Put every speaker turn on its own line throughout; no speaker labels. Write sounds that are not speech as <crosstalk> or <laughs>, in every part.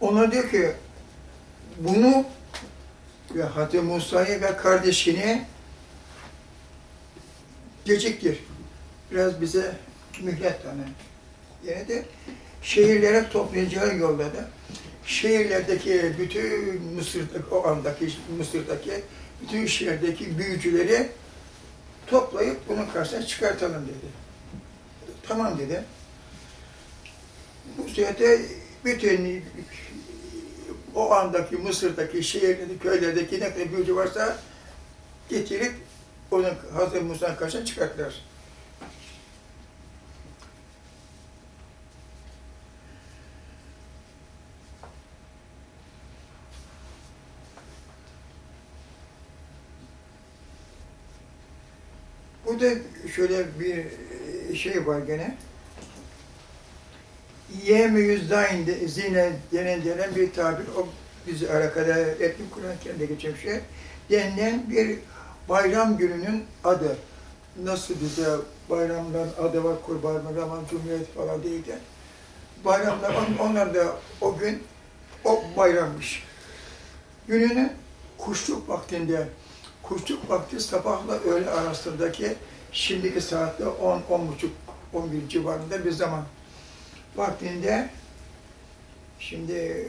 Ona diyor ki bunu ve Hazreti Musa'yı ve kardeşini geciktir. Biraz bize mühlet tanı. Yine de şehirlere toplayacağı yolladı. Şehirlerdeki bütün Mısır'daki, o andaki Mısır'daki bütün şehirdeki büyücüleri toplayıp bunun karşısına çıkartalım dedi. Tamam dedi. Bu sürede bütün o andaki Mısır'daki şehirlerdeki, köylerdeki ne kadar büyücü varsa getirip onun Hazreti Musa'nın karşısına çıkarttılar. Burada şöyle bir şey var gene. Yeme yüzdain zine denen denen bir tabir. O bizi alakadar ettim. Kur'an-ı geçen şey. Denilen bir bayram gününün adı. Nasıl bize bayramların adı var, kurban, Ramazan, Cumhuriyet falan değil de. Bayramlar, on- onlar da o gün o bayrammış. Gününü kuşluk vaktinde, kuşluk vakti sabahla öğle arasındaki şimdiki saatte 10, 10 buçuk, 11 civarında bir zaman vaktinde şimdi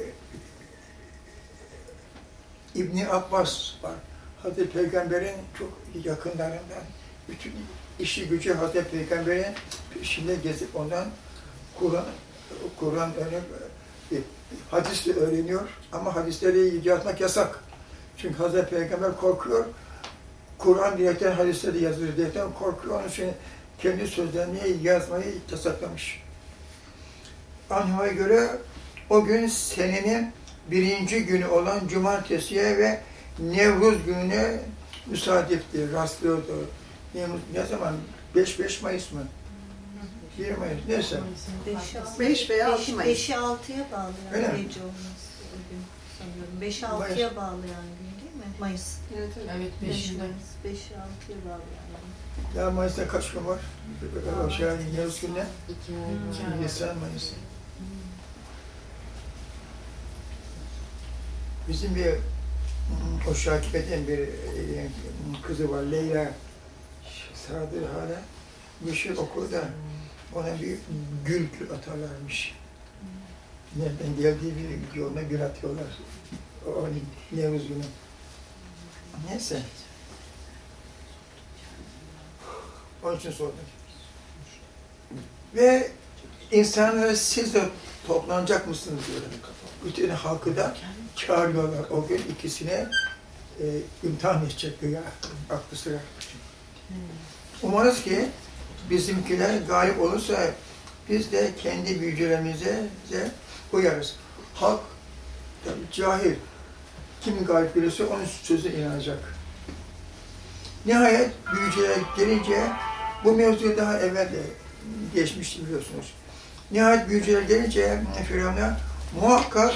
İbni Abbas var. Hazreti Peygamber'in çok yakınlarından bütün işi gücü Hazreti Peygamber'in peşinde gezip ondan Kur'an Kur'an öğrenip hadis de öğreniyor ama hadisleri yazmak yasak. Çünkü Hazreti Peygamber korkuyor. Kur'an diyerekten hadisleri yazılır diyerekten korkuyor. Onun için kendi sözlerini yazmayı yasaklamış. Anhuma'ya göre o gün senenin birinci günü olan cumartesiye ve Nevruz gününe müsaadifti, rastlıyordu. Nevruz, ne zaman? 5-5 Mayıs mı? 1 Mayıs, neyse.
5 veya 6 Mayıs.
5'i 6'ya bağlı
Öyle
yani
mi?
gece olması sanıyorum. 5'i
Mayıs.
6'ya bağlı yani gün değil mi? Mayıs.
Evet, evet.
Evet,
5
beşinde.
Mayıs. 5'i 6'ya bağlı yani.
Ya Mayıs'ta kaç gün var? O şey, Nevruz gününe?
İki ay
Hmm.
var.
Evet.
Nisan, Mayıs. Bizim bir o Şakip eden bir e, kızı var Leyla Sadır hala meşhur okulda ona bir gül atarlarmış. Nereden geldiği bir yoluna gül atıyorlar. O Nevruz günü. Neyse. Onun için sordum. Ve insanlara siz de toplanacak mısınız diyorlar. Bütün halkı da çağırıyorlar o gün ikisine e, imtihan edecek güya aklı sıra. Umarız ki bizimkiler galip olursa biz de kendi büyücülerimize de uyarız. Halk cahil. Kim galip gelirse onun sözüne inanacak. Nihayet büyücüler gelince bu mevzu daha evvel de geçmişti biliyorsunuz. Nihayet büyücüler gelince Firavun'a muhakkak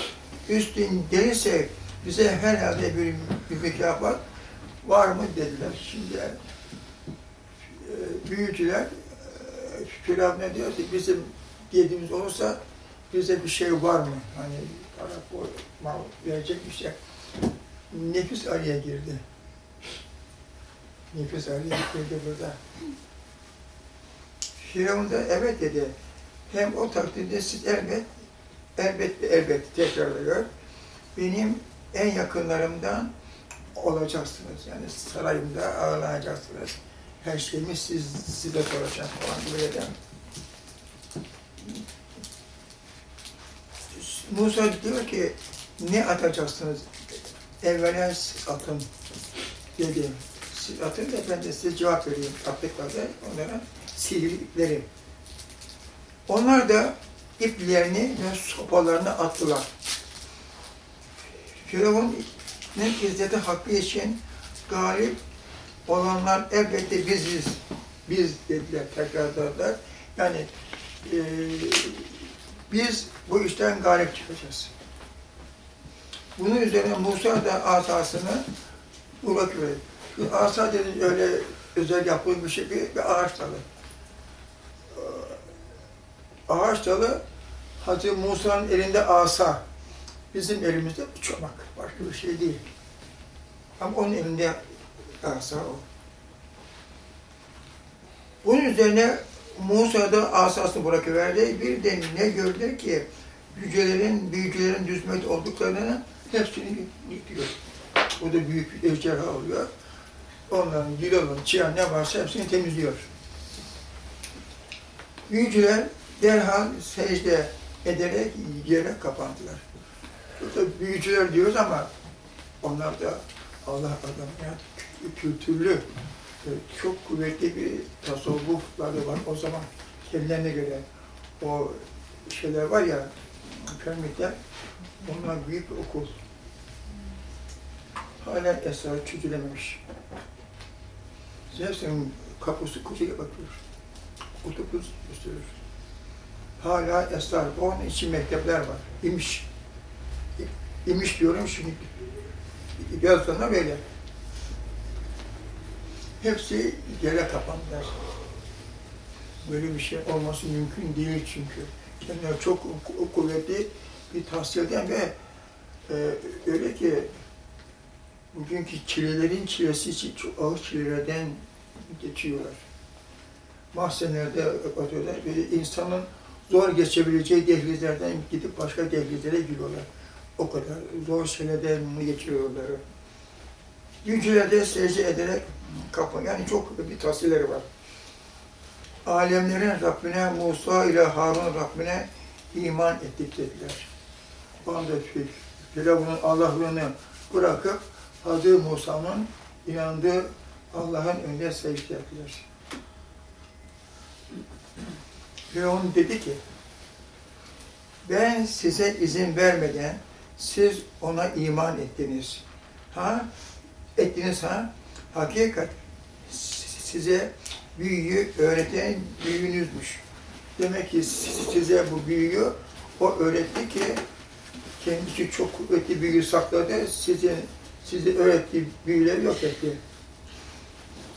üstün gelirse bize herhalde bir, bir mükafat var mı dediler. Şimdi e, büyücüler e, Firavun'a diyor ki bizim yediğimiz olursa bize bir şey var mı? Hani para, o, mal verecek bir şey. Nefis araya girdi. Nefis araya girdi burada. Firavun da evet dedi. Hem o takdirde siz elbet, elbet ve elbet tekrarlıyor. Benim en yakınlarımdan olacaksınız. Yani sarayımda ağırlanacaksınız. Her şeyimi siz, size soracağım falan böyle de. Musa diyor ki ne atacaksınız? Evvela atın dedi. Siz atın da ben de size cevap vereyim. Attıklarda onlara ipleri. Onlar da iplerini ve sopalarını attılar. Firavun'un izzeti hakkı için galip olanlar elbette biziz. Biz dediler, tekrarladılar. Yani e, biz bu işten galip çıkacağız. Bunun üzerine Musa da asasını. Şu asa dedi öyle özel yapılmış bir bir, ağaç dalı. Ağaç dalı Hazreti Musa'nın elinde asa. Bizim elimizde bir çomak, başka bir şey değil. Ama onun elinde asa o. Bunun üzerine Musa da asasını bırakıverdi. Bir de ne gördü ki yücelerin, büyücülerin düzmet olduklarını hepsini yıkıyor. O da büyük bir ejderha oluyor. Onların yılanın, çiyan ne varsa hepsini temizliyor. Büyücüler derhal secde ederek yere kapandılar. Burada büyücüler diyoruz ama onlar da Allah adamı yani kültürlü, çok kuvvetli bir tasavvufları var o zaman kendilerine göre. O şeyler var ya, piramitler, onlar büyük bir okul. Hala esrar çözülememiş. Hepsinin kapısı kuzeye bakıyor. Otobüs gösterir. Hala esrar, onun için mektepler var. İmiş. İmiş diyorum şimdi. Biraz sonra böyle. Hepsi yere kapandılar. Böyle bir şey olması mümkün değil çünkü. Kendileri çok ku- kuvvetli bir tahsilden ve e, öyle ki bugünkü çilelerin çilesi için çok ağır çilelerden geçiyorlar. Mahzenlerde atıyorlar ve insanın zor geçebileceği dehlizlerden gidip başka dehlizlere giriyorlar. O kadar zor şeylerden geçiriyorlar. Yücelerde secde ederek kapı, yani çok bir tahsilleri var. Alemlerin Rabbine, Musa ile Harun Rabbine iman ettik dediler. O anda Fir- Firavun'un Allah'lığını bırakıp Hazreti Musa'nın inandığı Allah'ın önünde secde ettiler. Firavun dedi ki, ben size izin vermeden siz ona iman ettiniz. Ha? Ettiniz ha? Hakikat size büyüyü öğreten büyüğünüzmüş. Demek ki size bu büyüyü o öğretti ki kendisi çok kuvvetli büyüyü sakladı, sizin size öğrettiği büyüleri yok etti.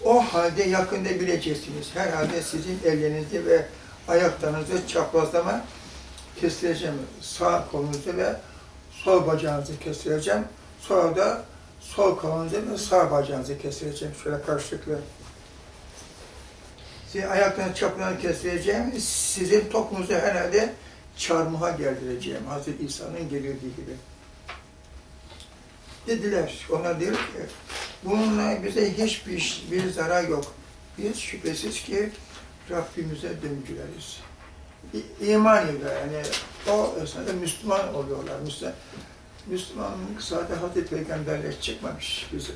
O halde yakında bileceksiniz. Herhalde sizin ellerinizi ve ayaklarınızı çaprazlama kestireceğim. Sağ kolunuzu ve sol bacağınızı kestireceğim. Sonra da sol kolunuzu ve sağ bacağınızı kestireceğim. Şöyle karşılıklı. Sizin ayaklarınızı çaprazlama kestireceğim. Sizin topunuzu herhalde çarmıha geldireceğim. Hazreti İsa'nın gelirdiği gibi. Dediler. Onlar diyor ki bununla bize hiçbir bir zarar yok. Biz şüphesiz ki Rabbimize döngüleriz. İman ediyor yani o esnada Müslüman oluyorlar. Müslüman, Müslümanlık sadece Hazreti Peygamberle çıkmamış bizim.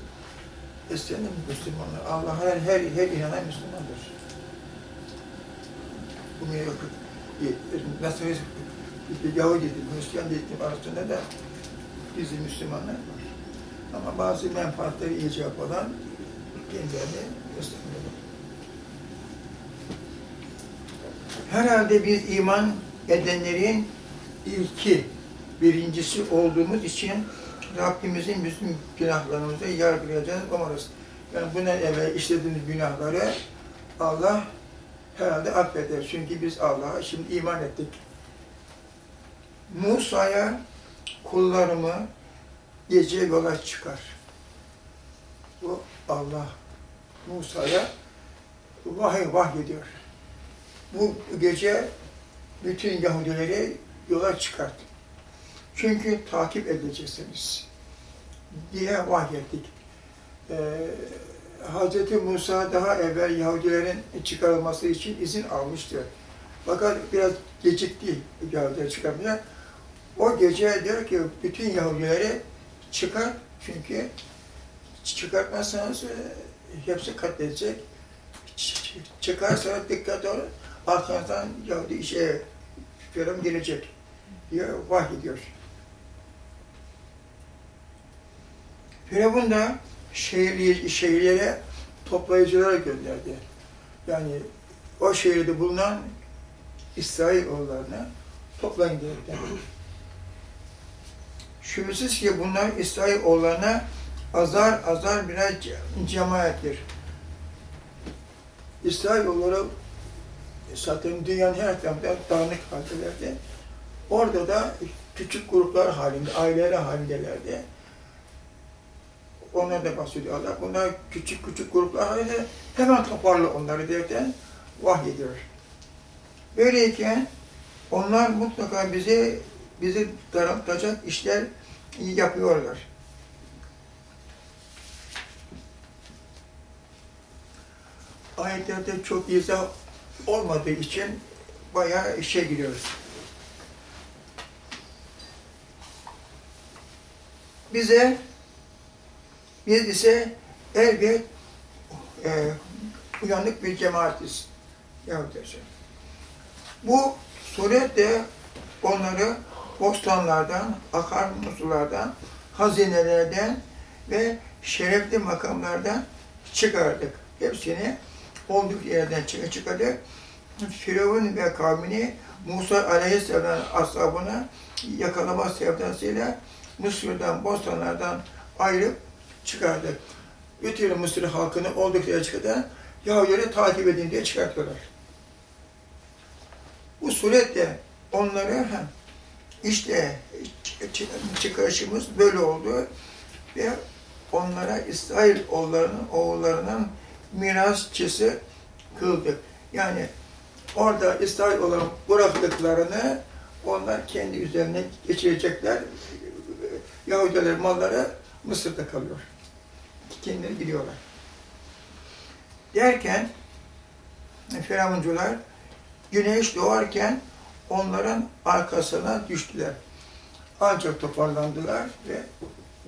Eskiden Müslümanlar. Allah'a her, her, her inanan Müslümandır. Bunu yok. Nasıl Yahudi, Hristiyan dedim arasında da bizi Müslümanlar var. Ama bazı menfaatleri icap olan kendilerini gösteriyorlar. Herhalde biz iman edenlerin ilki, birincisi olduğumuz için Rabbimizin bütün günahlarımızı yargılayacağız, umarız. Yani buna evvel işlediğimiz günahları Allah herhalde affeder. Çünkü biz Allah'a şimdi iman ettik. Musa'ya kullarımı gece yola çıkar. Bu Allah Musa'ya vahiy vahyediyor. Bu gece bütün Yahudileri yola çıkart. Çünkü takip edeceksiniz diye vahyettik. Ee, Hz. Musa daha evvel Yahudilerin çıkarılması için izin almıştı. Fakat biraz gecikti Yahudileri çıkarmaya. O gece diyor ki bütün Yahudileri çıkar çünkü çıkartmazsanız e, hepsi katledecek. Çıkarsa dikkat olun, arkanızdan Yahudi işe Firavun gelecek diye vahyediyor. Firavun da şehirli, şehirlere toplayıcılara gönderdi. Yani o şehirde bulunan İsrailoğullarına toplayın dedi. Şüphesiz ki bunlar İsrailoğullarına azar azar birer ce- cemaattir. İsrailoğulları zaten dünyanın her tarafında dağınık haldelerdi. Orada da küçük gruplar halinde, aileler halindelerdi. Onlar da bahsediyor Allah. Bunlar küçük küçük gruplar halinde hemen toparla onları derken vahyediyor. Böyleyken onlar mutlaka bizi bizi daraltacak işler yapıyorlar. Ayetlerde çok izah olmadığı için bayağı işe giriyoruz. Bize biz ise elbet e, uyanık bir cemaatiz. Yahudiler. Bu surette onları bostanlardan, akar musulardan, hazinelerden ve şerefli makamlardan çıkardık. Hepsini olduk yerden çık çıkardık. Firavun ve kavmini Musa Aleyhisselam ashabını yakalama sevdasıyla Mısır'dan, bostanlardan ayırıp çıkardık. Bütün Mısır halkını olduk yere çıkardık. Yahudileri takip edin diye çıkartıyorlar. Bu suretle onları işte çıkarışımız böyle oldu ve onlara İsrail oğullarının, oğullarının mirasçısı kıldık. Yani orada İsrail olan bıraktıklarını onlar kendi üzerine geçirecekler. Yahudiler malları Mısır'da kalıyor. Kendileri gidiyorlar. Derken Firavuncular güneş doğarken onların arkasına düştüler. Ancak toparlandılar ve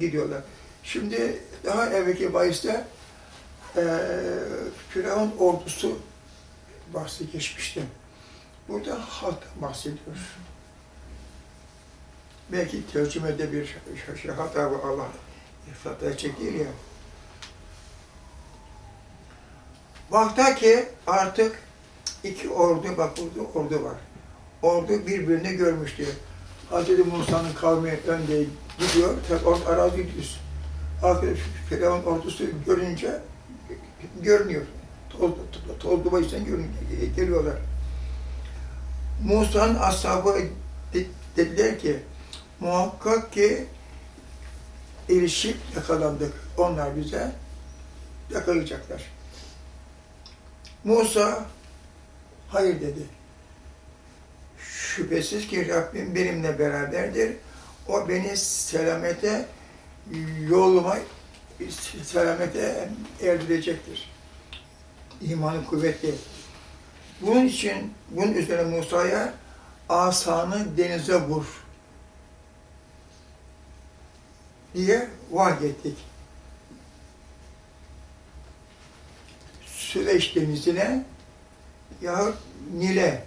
gidiyorlar. Şimdi daha evvelki bahiste e, Firavun ordusu bahsi geçmişti. Burada halktan bahsediyor. Belki tercümede bir şey, hata var Allah hata çekiyor ya. Vakta ki artık iki ordu, bak burada ordu var. Ordu birbirini görmüştü. Hz. Musa'nın kavmi önde gidiyor, tabi orada arazi düz. Arkada Firavun ordusu görünce görünüyor. Toz, toz duba içten geliyorlar. Musa'nın ashabı dediler ki, muhakkak ki erişip yakalandık. Onlar bize yakalayacaklar. Musa hayır dedi. Şüphesiz ki Rabbim benimle beraberdir. O beni selamete yoluma selamete erdirecektir. İmanı kuvvetli. Bunun için bunun üzerine Musa'ya asanı denize vur diye vahyettik. Süveyş denizine yahut Nil'e.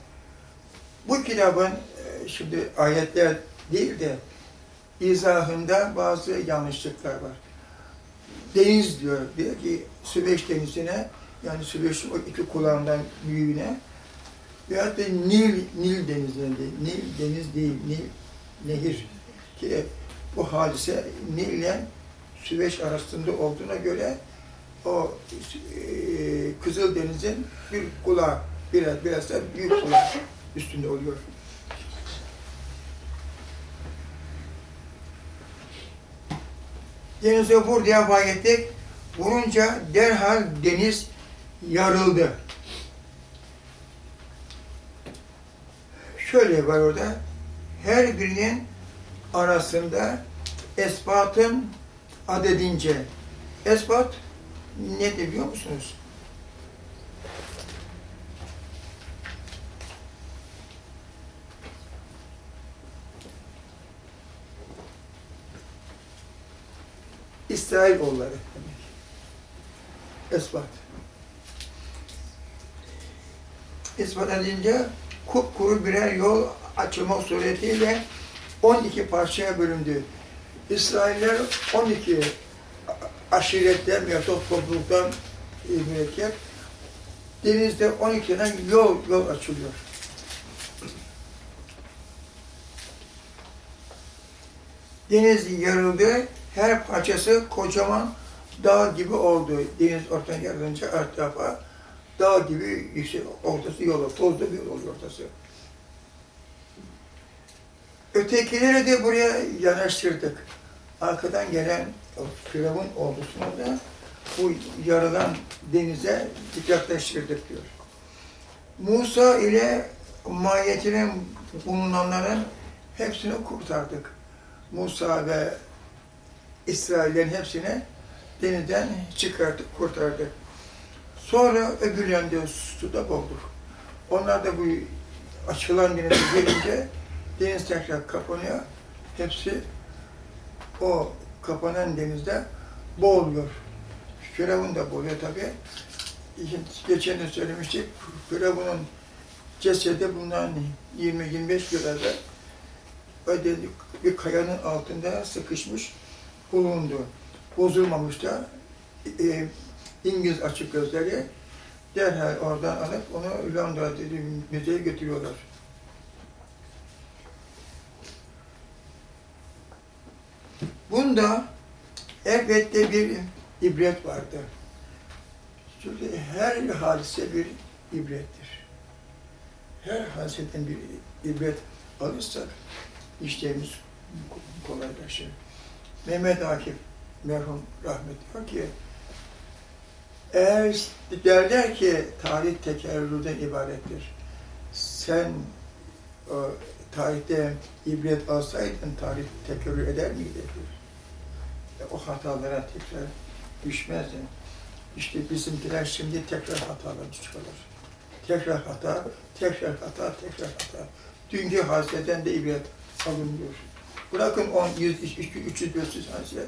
Bu kitabın e, şimdi ayetler değil de izahında bazı yanlışlıklar var. Deniz diyor, diyor ki Süveyş denizine yani Süveyş'in o iki kulağından büyüğüne veyahut da Nil, Nil denizine değil. Nil deniz değil, Nil nehir. Ki bu hadise Nil ile Süveyş arasında olduğuna göre o e, Kızıldeniz'in bir kulağı, biraz, biraz da büyük kulağı üstünde oluyor. Denize vur diye vahyettik. Vurunca derhal deniz yarıldı. Şöyle var orada. Her birinin arasında esbatın adedince. Esbat ne biliyor musunuz? İsrail oğulları demek. Esbat. İspat edince kupkuru birer yol açılma suretiyle 12 parçaya bölündü. İsrailler 12 aşiretten veya topluluktan mürekkep denizde 12 tane yol, yol açılıyor. Deniz yarıldı, her parçası kocaman dağ gibi oldu. Deniz ortadan yarılınca her tarafa dağ gibi yüksek, ortası yolu, tozlu bir yol ortası. Ötekileri de buraya yanaştırdık. Arkadan gelen Firavun ordusunu da bu yarılan denize yaklaştırdık diyor. Musa ile mahiyetinin bulunanların hepsini kurtardık. Musa ve İsraillerin hepsini denizden çıkarttık, kurtardık. Sonra öbürlerinde suda boğduk. Onlar da bu açılan denize <laughs> gelince deniz tekrar kapanıyor. Hepsi o kapanan denizde boğuluyor. Firavun da boğuluyor tabi. Geçen de söylemiştik, Firavun'un cesedi bundan 20-25 yıl evvel öyle bir kayanın altında sıkışmış bulundu. Bozulmamış da e, İngiliz açık gözleri derhal oradan alıp onu Londra müzeye götürüyorlar. Bunda elbette bir ibret vardır. Çünkü her hadise bir ibrettir. Her hadiseden bir ibret alırsak işlerimiz kolaylaşır. Mehmet Akif merhum rahmet diyor ki eğer derler ki tarih tekerrürden ibarettir. Sen o, tarihte ibret alsaydın tarih tekerrür eder miydi? E, o hatalara tekrar düşmezdin. İşte bizimkiler şimdi tekrar hatalar düşüyorlar. Tekrar hata, tekrar hata, tekrar hata. Dünkü hadiseden de ibret alınıyor. Bırakın 10, 100, 200, 300, 500 hadise.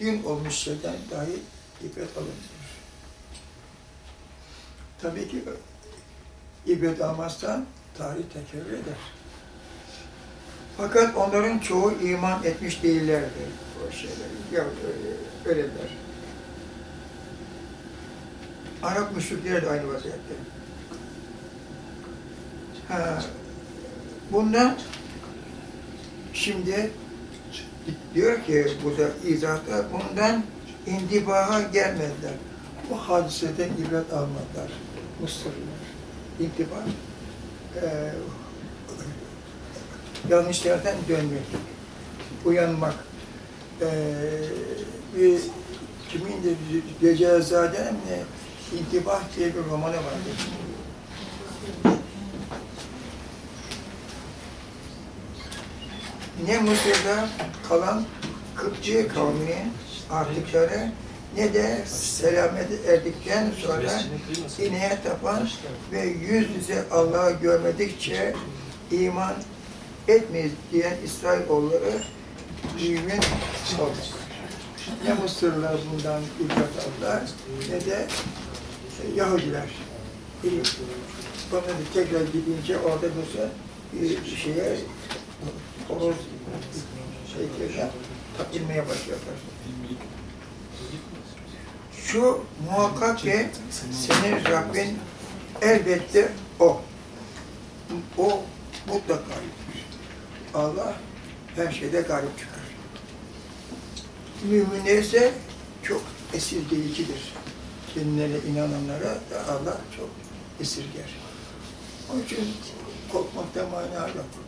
Dün olmuş şeyden dahi ibret alınıyor. Tabii ki ibret almazsan tarih tekerrür eder. Fakat onların çoğu iman etmiş değillerdi o şeyleri. Ya öyle- öyleler. Arap müşrikleri de aynı vaziyette. Ha, bundan şimdi diyor ki burada izahta bundan indibaha gelmediler. Bu hadiseden ibret almadılar. Mısırlılar. İntiba eee yanlışlardan dönmek, uyanmak. Eee bir kimin de Gecezade'nin İntibah diye bir romanı vardı. Ne Mısır'da kalan Kıpçı kavminin artıkları ne de selamet erdikten sonra ineğe tapan ve yüz yüze Allah'ı görmedikçe iman etmeyiz diyen İsrailoğulları mümin oldu. Ne Mısırlılar bundan ibret aldılar ne de Yahudiler. Bana tekrar gidince orada mesela şeye horoz şeylerine takılmaya başlıyorlar. Şu muhakkak ki senin Rabbin elbette o. O mutlaka Allah her şeyde galip çıkar. Müminler ise çok esirgeyicidir. Kendilerine inananlara da Allah çok esirger. Onun için korkmakta mana yok.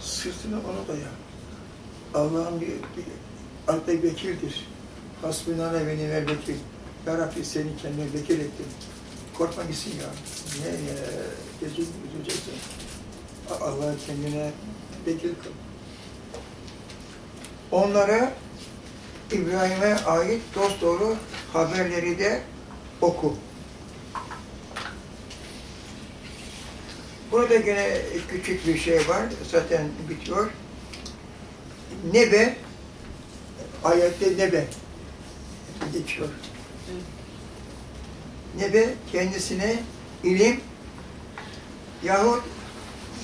Sırtını ona daya. Allah'ın bir, bir adı vekildir. Hasbunana ve nivel vekil. Ya Rabbi seni kendine vekil ettim. Korkma gitsin ya. Ne ya, gece üzüleceksin. Allah kendine vekil kıl. Onlara İbrahim'e ait dosdoğru haberleri de oku. Burada gene küçük bir şey var, zaten bitiyor. Nebe, ayette nebe geçiyor. Nebe kendisine ilim yahut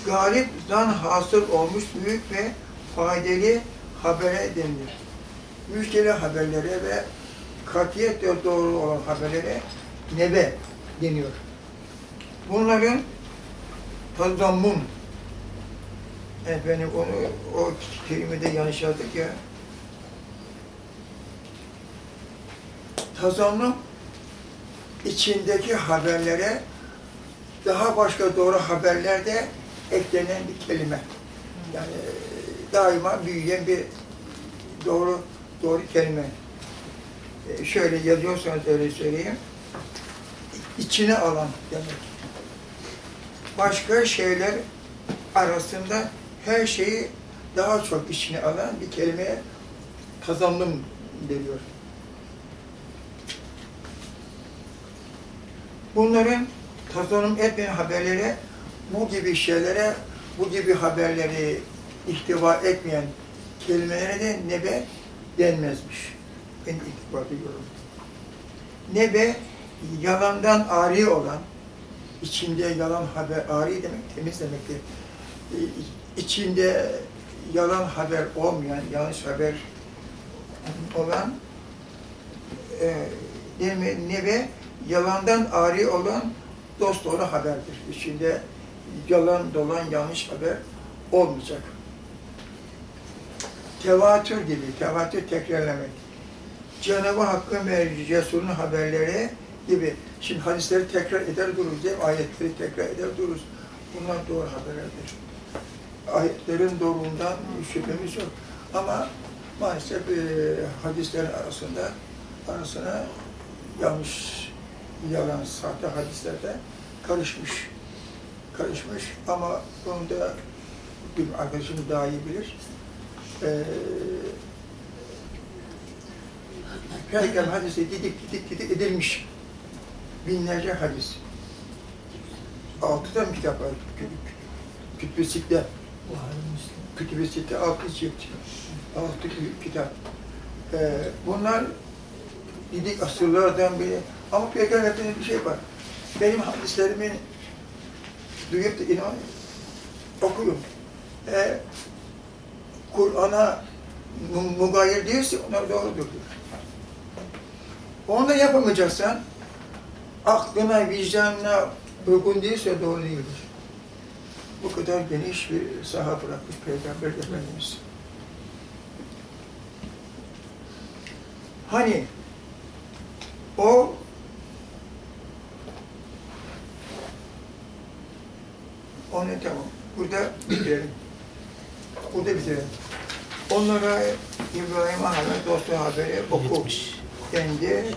galip zan hasıl olmuş büyük ve faydalı habere denilir. Müjdeli haberlere ve katiyetle doğru olan haberlere nebe deniyor. Bunların tazammun efendim onu o kelimede yanlış yazdık ya. Tazammun içindeki haberlere daha başka doğru haberlerde eklenen bir kelime. Yani daima büyüyen bir doğru doğru kelime. E, şöyle yazıyorsanız öyle söyleyeyim. İçine alan demek. Başka şeyler arasında her şeyi daha çok içine alan bir kelimeye kazandım deniyor. Bunların kazanım etmeyen haberlere, bu gibi şeylere, bu gibi haberleri ihtiva etmeyen kelimelere de nebe denmezmiş. Ben itibar ediyorum. Nebe, yalandan ari olan, içinde yalan haber, ari demek temiz demektir. E, İçinde yalan haber olmayan, yanlış haber olan e, nebe, nebe yalandan ari olan dost doğru haberdir. İçinde yalan dolan yanlış haber olmayacak. Tevatür gibi, tevatür tekrarlamak. Cenab-ı Hakk'ın ve Resul'ün haberleri gibi. Şimdi hadisleri tekrar eder dururuz mi? Ayetleri tekrar eder dururuz. Bunlar doğru haberlerdir. Ayetlerin doğruluğundan şüphemiz yok. Ama maalesef e, hadislerin arasında arasına yanlış, yalan, sahte hadislerde karışmış. Karışmış ama bunu da bir arkadaşım daha iyi bilir. Ee, Peygamber hadisi didik didik didik edilmiş. Binlerce hadis. Altı mı kitap var? Kü- Kütüb-i Sitte. Kütüb-i Sitte altı cilt. Altı kitap. Ee, bunlar didik asırlardan beri. Ama Peygamber Efendimiz bir şey var. Benim hadislerimi duyup da inan, okuyun. Eğer Kur'an'a mu- mugayir değilse onlar doğrudur. Onu da yapamayacaksan aklına, vicdanına uygun değilse doğru değildir. Bu kadar geniş bir saha bırakmış Peygamber Efendimiz. Hani o onu tamam. Burada bitirelim. Burada bitirelim. Onlara İbrahim Hanım'ın dostu haberi oku dendi.